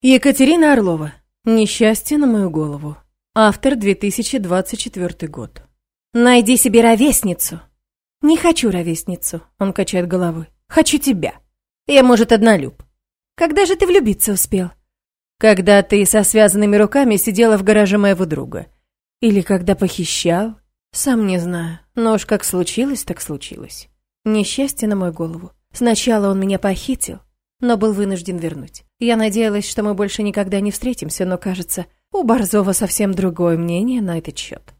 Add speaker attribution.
Speaker 1: Екатерина Орлова. Несчастье на мою голову. Автор 2024 год. Найди себе ровесницу. Не хочу ровесницу, он качает головой. Хочу тебя. Я, может, однолюб. Когда же ты влюбиться успел? Когда ты со связанными руками сидела в гараже моего друга. Или когда похищал? Сам не знаю. Но уж как случилось, так случилось. Несчастье на мою голову. Сначала он меня похитил, но был вынужден вернуть. Я надеялась, что мы больше никогда не встретимся, но, кажется, у Борзова совсем другое мнение на этот счет.